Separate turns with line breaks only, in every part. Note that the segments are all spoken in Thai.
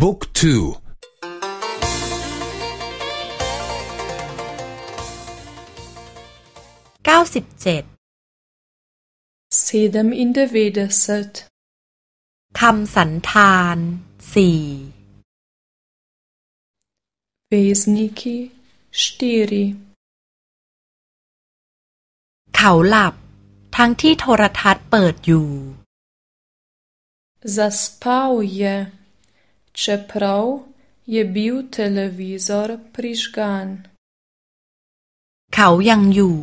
บุ๊กทูเก้าสิบเจ็ดเซดัมอินเดเวเดคำสันธานสี่เวสนิกิสตี
รีเขาหลับ ทั้งที่โทรทัศน์เปิดอยู่
ซา s p a วเย čeprav je bil televizor prižgan. เขายังอยู่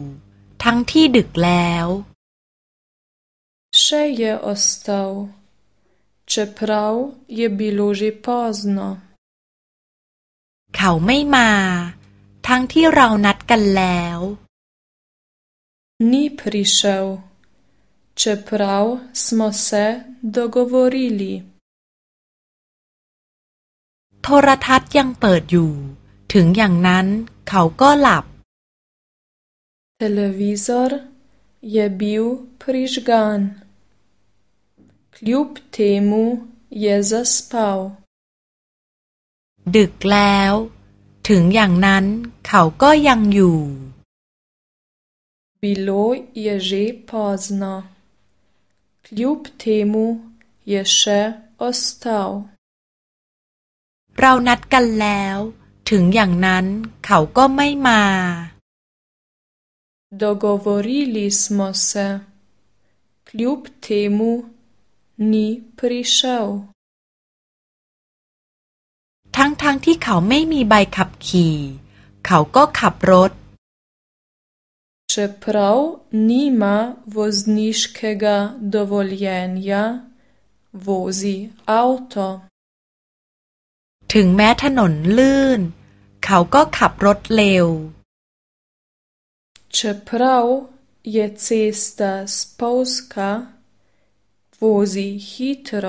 ทั้งที่ดึกแล้วเชยอสตาวเชเพราเยบิลูจิปอสโน
เขาไม่มาทั้งที่เรา
นัดกันแล้วนี่พริเชลเชเพราสมเซดอกวอริลี
ทรทัศน์ยังเปิดอยู่ ถึงอย่างนั้นเขาก็หล
ับทีวีซอร์ยับิวพริชกานคลิปเทมูยังจะสปาว
ดึกแล้ว ถึงอย่างนั้นเขาก็ย
ังอยู่บิโลยเงจะพอสนาคลิปเทมูเยเชอสตา
เรานัดกันแล้ว ถึงอย่างนั้นเขาก็ไม่มา
Dogovorili smo se. Kljub temu ni p r i š ทั้งๆทที่เขาไม่มีใบขับขี่ เขาก็ขับรถ Čeprav nima vozniškega d o v o l j e n า a vozi a v t
ถึงแม้ถนนลื่น เขาก็ขับรถเร็ว
เพราะยเซสตาสปอสคาวซิฮิตร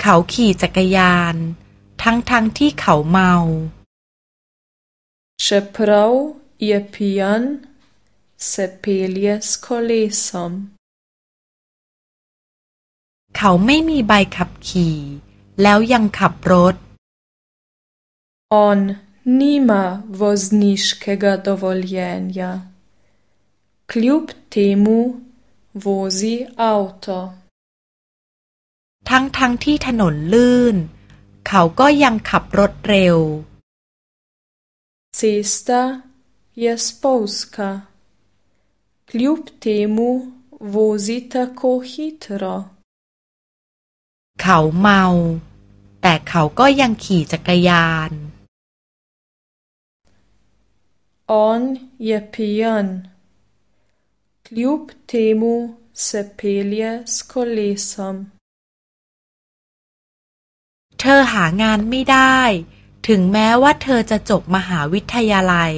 เขาขี่จักรยาน ทั้งทั้งที่เขาเมาเพราะยเพียนเซเปเลียสโคลิซอม
เขาไม่มีใบขับขี่
แล้วยังขับรถ On nima vozniškega dovoljenja. Kljub temu vozi a u t o
ทั้งทั้งที่ถนนล
ื่นเขาก็ยังขับรถเร็ว Cesta je spolska. Kljub temu vozi tako hitro.
เขาเมา แต่เขาก็ยังขี่จักรยาน
On je pijan. Kljub temu se pelje s kolesom. เธอหางานไม่ได้ ถึงแม้ว่าเธอจะจบมหาวิทยาลัย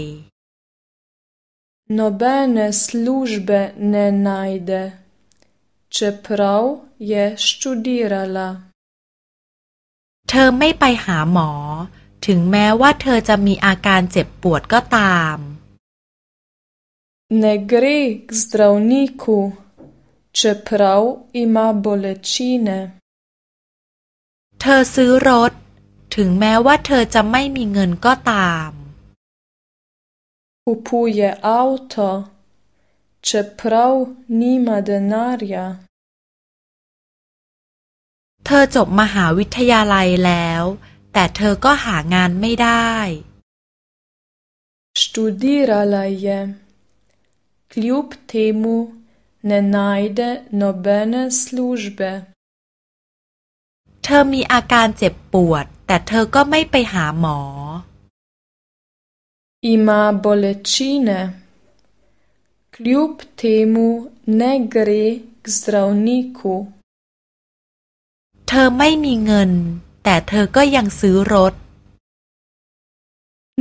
Nobene službe ne najde. čeprav je študirala
เธอไม่ไปหาหมอ ถึงแม้ว่าเธอจะมีอาการเจ็บปว
ดก็ตาม Ne gre k zdravniku, čeprav ima bolečine. เธอซื้อรถ ถึงแม้ว่าเธอจะไม่มีเงินก็ตาม Kupuje avto, čeprav nima denarja
เธอจบมหาวิทยาลัยแล้ว แต่เธอก็หางานไม่ได้
s t u d i r a l a je, kljub temu ne najde nobene službe. เธอมีอาการเจ็บปวดแต่เธอก็ไม่ไปหาหมอ Ima bolečine. Kljub temu ne gre k zdravniku. เธอไม่มีเงินแต่เธอก็ยังซื้อรถ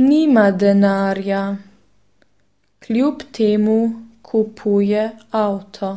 Nima denarja. Kljub temu kupuje avto.